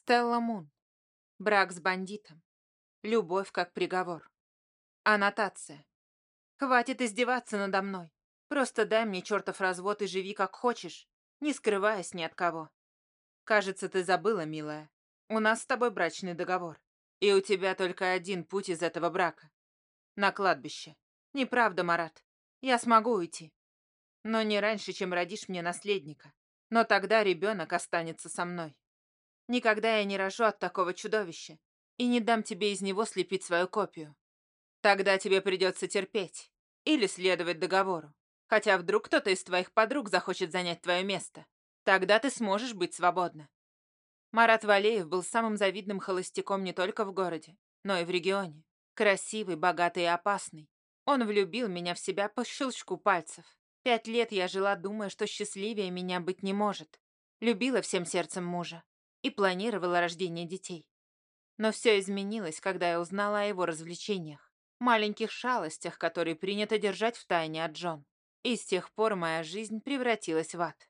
Стелла Мун. Брак с бандитом. Любовь как приговор. Аннотация. Хватит издеваться надо мной. Просто дай мне чертов развод и живи как хочешь, не скрываясь ни от кого. Кажется, ты забыла, милая. У нас с тобой брачный договор. И у тебя только один путь из этого брака. На кладбище. Неправда, Марат. Я смогу уйти. Но не раньше, чем родишь мне наследника. Но тогда ребенок останется со мной. Никогда я не рожу от такого чудовища и не дам тебе из него слепить свою копию. Тогда тебе придется терпеть или следовать договору. Хотя вдруг кто-то из твоих подруг захочет занять твое место. Тогда ты сможешь быть свободна. Марат Валеев был самым завидным холостяком не только в городе, но и в регионе. Красивый, богатый и опасный. Он влюбил меня в себя по щелчку пальцев. Пять лет я жила, думая, что счастливее меня быть не может. Любила всем сердцем мужа и планировала рождение детей. Но все изменилось, когда я узнала о его развлечениях, маленьких шалостях, которые принято держать в тайне от Джон. И с тех пор моя жизнь превратилась в ад.